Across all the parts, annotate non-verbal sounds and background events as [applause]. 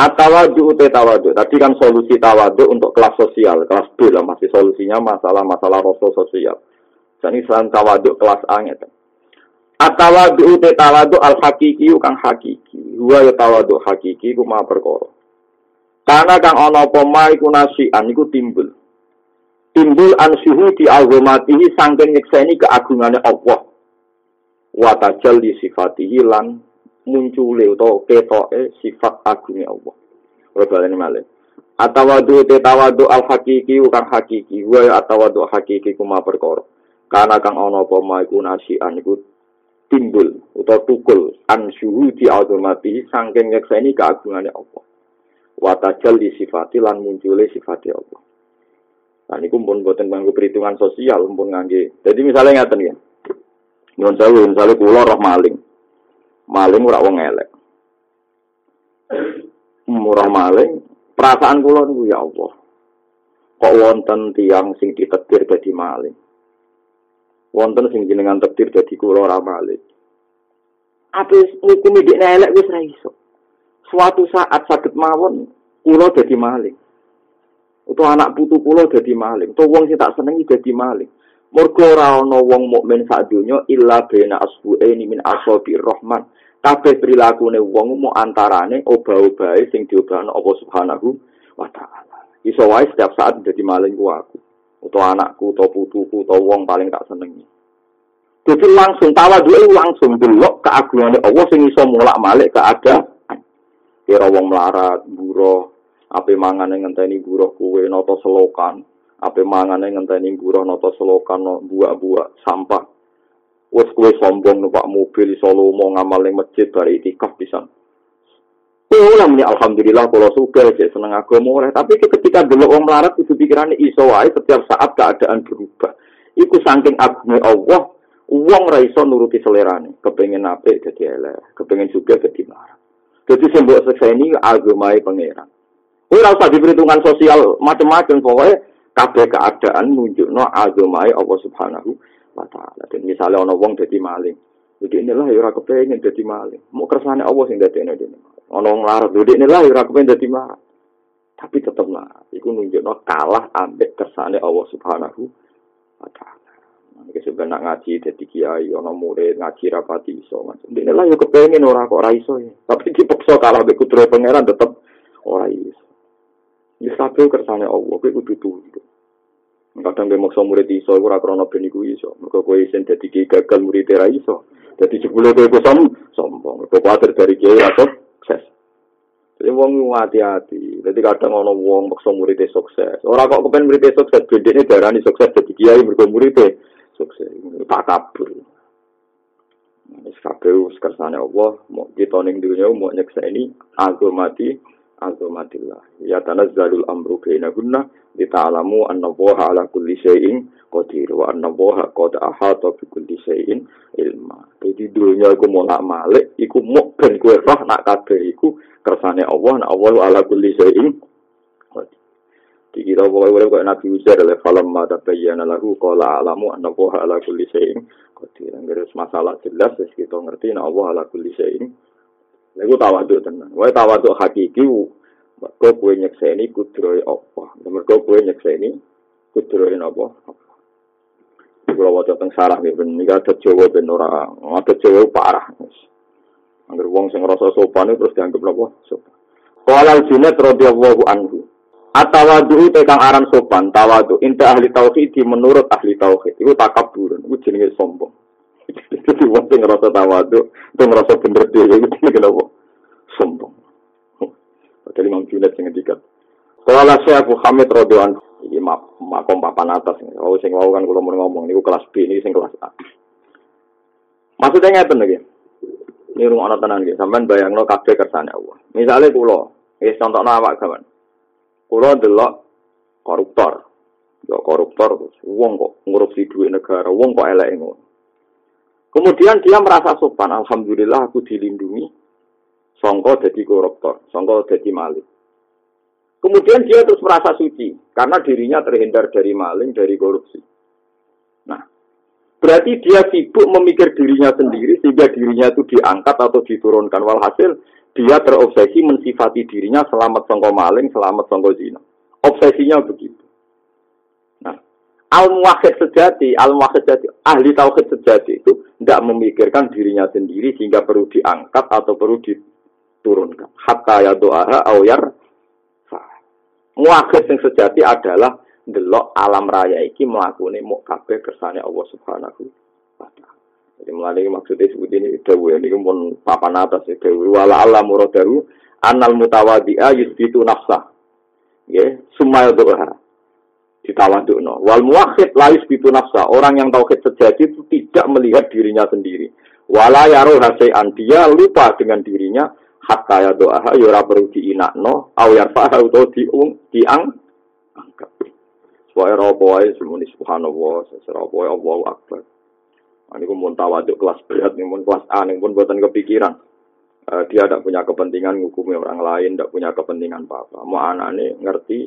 Atawadu te tawadu. Tadi kan solusi tawadu untuk kelas sosial, kelas B lah masih solusinya masalah-masalah rasa sosial. Jadi selain tawadu kelas A gitu. Atawadu te tawadu al hakiki kang hakiki. Dua ya tawadu hakiki ku ma perkara. Karena kang ana apa ma iku nasian iku timbul. Timbul ansuhu di azamatihi sangking nyekseni keagungannya Allah. Wa tajal di sifatihi lan muncule utawa ketoke sifat agungnya Allah. Ora baleni malih. Atawadu te tawadu al hakiki kang hakiki wa atawadu hakiki kuma perkara. Karena kang ana apa ma iku nasian iku timbul utawa tukul an syuhudi azamati saking nyekseni keagungannya Allah. Wa tajal di sifati lan muncule sifati Allah. Nah, ini pun buatan bangku perhitungan sosial, pun ngangge. Jadi misalnya ngaten ya, Nyuwun misalnya kula roh maling. Maling ora wong elek. Murah maling, perasaan kula niku ya Allah. Kok wonten tiang sing ditetir dadi maling. Wonten sing jenengan tetir dadi kula ora maling. Apa ngukumi dik elek wis ra iso. Suatu saat sakit mawon kula dadi maling. Utawa anak putu kula dadi maling. Utawa wong sing tak senengi dadi maling. Mergo ora ana wong mukmin sak donya illa bena asbu'aini min asabi rahman. Kabeh prilakune wong mu antarane obah-obahe sing diobahno Allah Subhanahu wa taala. Iso wae setiap saat dadi maling ku aku. Utawa anakku, utawa putuku, utawa wong paling tak senengi. Jadi langsung tawadhu langsung delok keagungane Allah sing iso mulak-malik keadaan. Kira wong melarat, buruh, ape mangane ngenteni buruh kuwe nata selokan, Ape mangane ngenteni buruh nata selokan buak-buak sampah. Wes kue sombong numpak mobil iso lomo ngamal ning masjid bari itikaf pisan. Ulang ini alhamdulillah kalau suka cek seneng agama oleh tapi ketika dulu orang melarat itu pikirannya iso wae setiap saat keadaan berubah. Iku saking agungnya Allah, uang raiso nuruti selerane, kepengen apik jadi elek, kepengen juga jadi marah. Jadi sembok sekseni agamai pangeran. Kowe ora usah diperhitungan sosial macam-macam pokoknya kabeh keadaan nunjukno agamai Allah Subhanahu wa taala. Dan misalnya ana wong dadi maling, jadi inilah ya ora kepengin dadi maling. Mau kersane Allah sing dadekne dene. Ana wong larat, jadi inilah ya ora kepengin dadi maling. Tapi tetep lah, iku nunjukno kalah ambek kersane Allah Subhanahu wa taala. Iki sebenarnya nak ngaji dadi kiai, ana murid ngaji rapati iso macam. Dene lah ya kepengin ora kok ora iso ya. Tapi dipaksa kalah mbek kudro pangeran tetep ora iso. Ya kabeh kersane Allah, kowe kudu tunduk. Kadang gue maksa murid iso, ora krono ben iku iso. Mergo kowe isin dadi gagal murid ra iso. Dadi jebule kowe iku som sombong. Kowe kuwatir dari kiai atau sukses. Jadi wong hati-hati. Jadi kadang ono wong maksa murid sukses. Ora kok kepen murid sukses, bedene darani sukses dadi kiai mergo murid sukses. Tak kabur. Wis kabeh kersane Allah, mau kita ning dunya mau nyekseni agamati azamatillah. Ya tanazzalul amru bainahunna li ta'lamu anna Allaha ala kulli syai'in qadir wa anna Allaha qad ahata bi kulli syai'in ilma. Jadi dunia iku molak malik iku muk ben kowe roh nak kabeh iku kersane Allah nak Allah ala kulli syai'in qadir. Di kita pokoknya kok Nabi Uzair oleh falam mata bayyana lahu alamu anna Allah ala kulli syai'in qadir. Ngurus masalah jelas wis kita ngerti nak Allah ala kulli syai'in Iku tawaduk tenan. Wae tawaduk hakiki mergo kowe nyekseni kudrohe apa. Mergo kowe nyekseni kudrohe napa? Kulo waca teng sarah nggih ben iki ada Jawa ben ora ada Jawa parah. Angger wong sing ngrasa sopan terus dianggap napa? Sopan. Qala al-Junaid radhiyallahu anhu. Atawadu te kang aran sopan, tawadu inta ahli tauhid menurut ahli tauhid iku takabur, iku jenenge sombong. Jadi wong sing ngrasa tawadu, sing ngrasa bener dhewe iku jenenge napa? Sombong. Jadi Imam Junaid sing ngendikan. Kala Syekh radhiyallahu anhu iki makom papan atas. Oh sing wau kan kula ngomong niku kelas B ini sing kelas A. Maksudnya ngeten iki. Ini rumah anak tenan gitu. Sampai bayangno kabeh kersane Allah. Misalnya kulo, wis contohno awak kawan. Kulo delok koruptor. Ya koruptor wong kok ngurupsi duit negara, wong kok elek ngono. Kemudian dia merasa sopan, alhamdulillah aku dilindungi. Songko jadi koruptor, songko jadi maling. Kemudian dia terus merasa suci karena dirinya terhindar dari maling, dari korupsi. Nah, berarti dia sibuk memikir dirinya sendiri sehingga dirinya itu diangkat atau diturunkan. Walhasil dia terobsesi mensifati dirinya selamat sangka maling, selamat sangka zina. Obsesinya begitu. Al muwahhid sejati, al muwahhid sejati, ahli tauhid sejati itu tidak memikirkan dirinya sendiri sehingga perlu diangkat atau perlu diturunkan. Hatta ya doa awyar Muwahhid yang sejati adalah delok alam raya iki mlakune muk kabeh kersane Allah Subhanahu wa taala. Jadi mulai maksudnya sebut ini dawu ini pun papan atas ya dawu wala Allah muradahu anal mutawadi'a yusbitu nafsa. Ya, summa doa ditawadukno. Wal muwahhid la yusbitu nafsa. Orang yang tauhid sejati itu tidak melihat dirinya sendiri. Wala yaro hasean dia lupa dengan dirinya hatta ya doa ya ora perlu diinakno au yarfa atau diung diang angkat. Supaya robo wae semuni subhanallah, wae Allahu akbar. Ini pun mau tawaduk kelas berat, ini pun kelas A, pun buatan kepikiran. Uh, dia tidak punya kepentingan ngukumi orang lain, tidak punya kepentingan apa-apa. Mau anak ini ngerti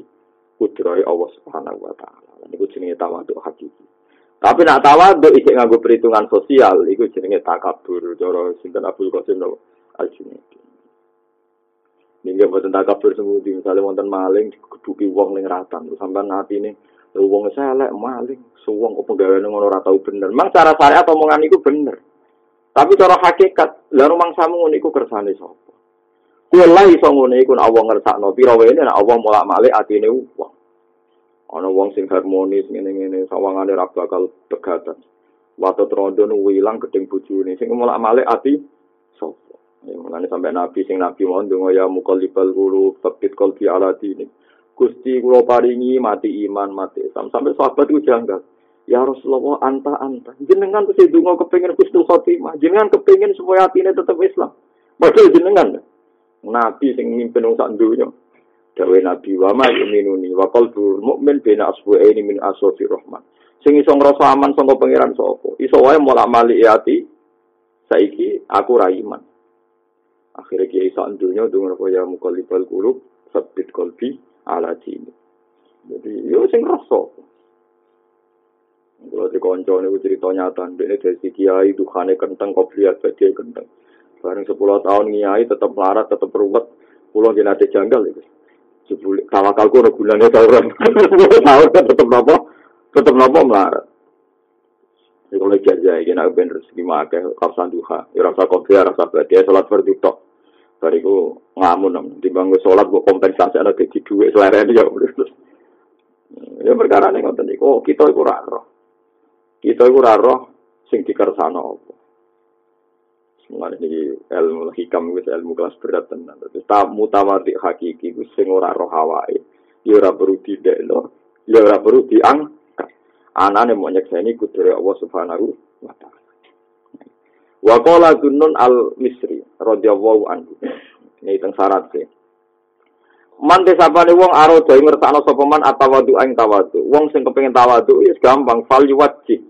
kudroi Allah Subhanahu wa taala. Ini jenenge tawaduk hakiki. Tapi nak tawaduk isik nganggo perhitungan sosial, iku jenenge takabur. Cara sinten Abdul Qasim Al-Junaidi. Ini buatan takabur semudi, misalnya wonten maling, keduki wong ning ratan, terus sampai nanti ini, wong selek maling suwong kok penggaweane ngono ora tau bener mang cara syariat omongan iku bener tapi cara hakikat lha rumang samu ngono iku kersane sapa kuwi lah iso ngono iku nek Allah ngersakno pira wae nek Allah mulak-malik atine wong ana wong sing harmonis ngene-ngene sawangane ra bakal pegatan trondo nu ilang gedeng bojone sing mulak-malik ati sapa ya mulane sampai nabi sing nabi mau ndonga ya mukallibal qulub tabit qalbi ala dini Gusti kula paringi mati iman, mati Islam. Sampai sahabat itu janggal. Ya Rasulullah, anta anta. Jenengan tuh dungo kepengen Gusti Khotimah. Jenengan kepengen supaya hatinya tetap Islam. Padahal jenengan. Nabi sing mimpin wong sak donya. Dawe Nabi wa ma yuminuni wa qalbul mukmin bina ini min aswafi rahman. Sing iso ngrasa aman saka pangeran sapa? Iso wae mulak malik ati. Saiki aku ra iman. Akhirnya kiai sak donya dungo ya mukallibal qulub sabit qalbi ala dini. Jadi yo sing rasa. Kalau di konco ini cerita nyata, ini dari si kiai dukhane kenteng, kok lihat dia kenteng. Bareng sepuluh tahun kiai tetap melarat, tetap berubat, pulau ada janggal itu. Tawakalku udah bulannya tahun, tahun tetap nopo, tetap nopo melarat. Jadi kalau jajah, ini nak bener rezeki makai, kapsan duha, ya rasa kopi, rasa badia, sholat berjutok. Bariku ngamun di bangku sholat buat kompensasi ada gaji duit selera ya ya perkara nih ngoten oh kita itu raro kita itu raro sing dikersano apa Semuanya ini ilmu hikam itu ilmu kelas berat tenan. Terus tamu tawadi hakiki itu sing ora roh hawai. Ya ora perlu tidak lo, ya ora perlu diangkat. Anane mau nyekseni kudure Allah Subhanahu wa taala. Wa al-Misri radhiyallahu anhu. Ini teng syarat sih. Man desapane wong aro dhewe ngertakno sapa man atawadu ing tawadu. Wong sing kepengin tawadu wis gampang fal yuwajji.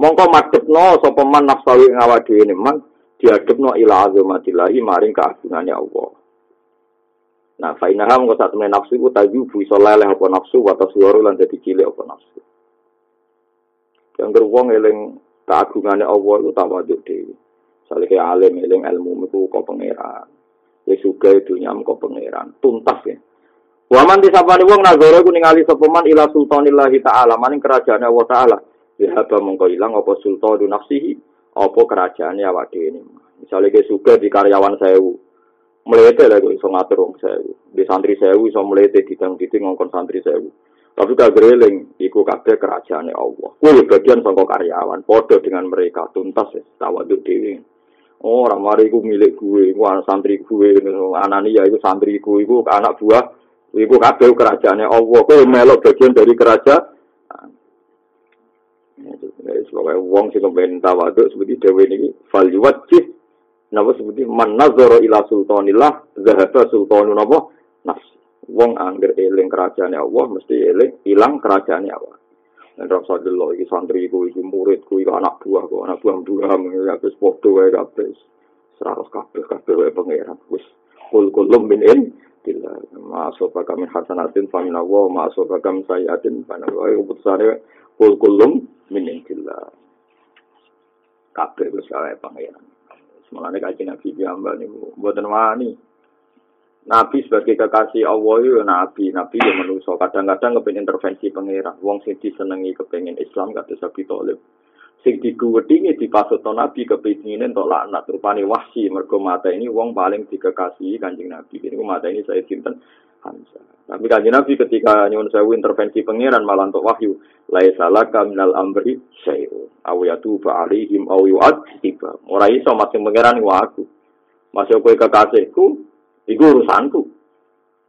Mongko madhepno sapa man nafsawi ing awak dhewe man diadepno ila azamatillahi maring keagungane Allah. Nah, fainaha mongko sak temene nafsu iku tajubu iso leleh apa nafsu wa taswaru lan dadi cilik apa nafsu. Yang wong eling keagungane Allah itu dhewe. Misalnya kayak alim, eling ilmu itu kau pangeran. Ya juga itu nyam kau pangeran. Tuntas ya. Waman disapani wong nazara ku ningali sapa man ila sultanillahi taala maning kerajaan Allah taala. Apa mongko ilang apa sultanu nafsihi apa kerajaane awak dhewe ini. Misale ke suka di karyawan sewu. Melete lah iso ngatur wong sewu. Di santri sewu iso melete ditang-diting ngongkon santri sewu. Tapi greling iku kabeh kerajaane Allah. Kuwi bagian saka karyawan, padha dengan mereka tuntas ya, tawaduk dhewe. Oh, orang mari iku milik gue, iku santri gue, ya iku santri gue, iku anak buah, iku kabeh kerajaannya Allah. Kowe melok bagian dari kerajaan. Sebagai wong sing kepen tawaduk seperti dewe niki fal yuwajjih napa seperti man nazara ila sultanillah zahaba sultanun napa nafs. Wong angger eling kerajaannya Allah mesti eling ilang kerajaannya Allah. Nek rasa delok iki santriku iki muridku iki anak buah kok anak buah buah ya wis padha wae kabeh. Seratus kabeh kabeh wae pangeran. Wis kul kulum min in bila masuk kami hasanatin famina wa masuk kami sayatin fana wa keputusane kul kulum min in bila. Kabeh wis wae pangeran. Semalane kaji nabi piambak niku mboten wani. Nabi sebagai kekasih Allah itu ya nabi, nabi yang manusia. Kadang-kadang kepengen intervensi pangeran. Wong sing disenengi kepengen Islam kata Sabi Thalib. Sing diguwedingi dipasutno nabi kepingin untuk laknat rupane wahsi mergo mata ini wong paling dikekasihi Kanjeng Nabi. Ini mata ini saya simpen Hamzah. Tapi kanjeng Nabi ketika nyuwun sewu intervensi pangeran malah untuk wahyu, laisa laka minal amri syai'un aw yatuba alaihim aw yu'adziba. Ora iso masing pangeran iku aku. Masih kowe kekasihku, iku urusanku.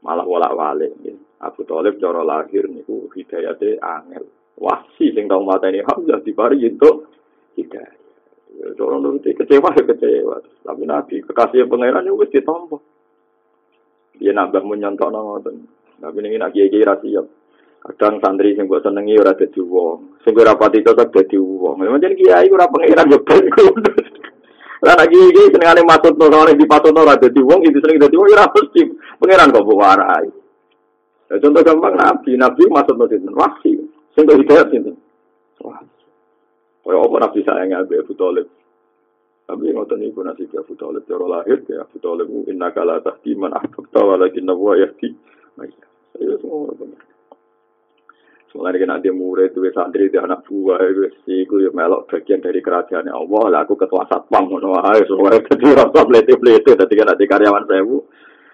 Malah wolak-walik. Abu Thalib cara lahir niku hidayate angel. Wahsi sing tau mateni Hamzah dibari untuk hidayah. Ya, cara nuruti kecewa ya kecewa. Tapi Nabi kekasih pangeran itu wis ditampa. Dia nambah menyontok ngoten. Tapi ini nak kiai kiai siap. Kadang santri sing buat senengi ora dadi wong. Sing ora pati cocok dadi wong. Jadi kiai ora pangeran yo ben Lah nak kiai kiai senengane matut no ora dipatut ora dadi wong itu seneng dadi wong ora mesti pangeran kok warai. Ya, contoh gampang nabi, nabi maksud no sinten? Wahsi. Sing kok hidayat? Wah. Kaya apa nabi sayang Abu Thalib? Tapi ngoten niku nasib Abu Thalib cara lahir ya Abu Thalib inna kala tahdi man ahbabta walakin wa yahdi. Saya semua benar. Mulai kena dia murid, dua santri, dia anak buah, itu iku ya melok bagian dari kerajaan Allah. Lah aku ketua satpam, ngono ae, semua jadi rasa [laughs] pelete-pelete, tadi kan ada karyawan saya bu,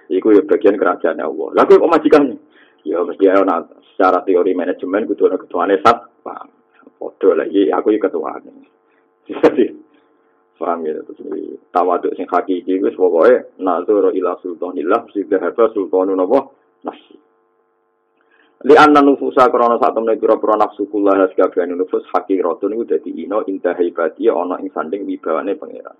iku ya bagian kerajaan Allah. Lah aku kok majikannya? Ya mesti ana secara teori manajemen kudu ana ketuane satpam. Podo lagi, aku ya ketuane. [laughs] Jadi Paham ya, terus ini tawaduk sing hakiki wis pokoke nazar ila sultanillah sida haba sultanun apa nafsi. Li anna nufusa krana sak temne pira-pira nafsu kula has kabehane nufus hakiratun iku dadi ino indah ibadi ana ing sanding wibawane pangeran.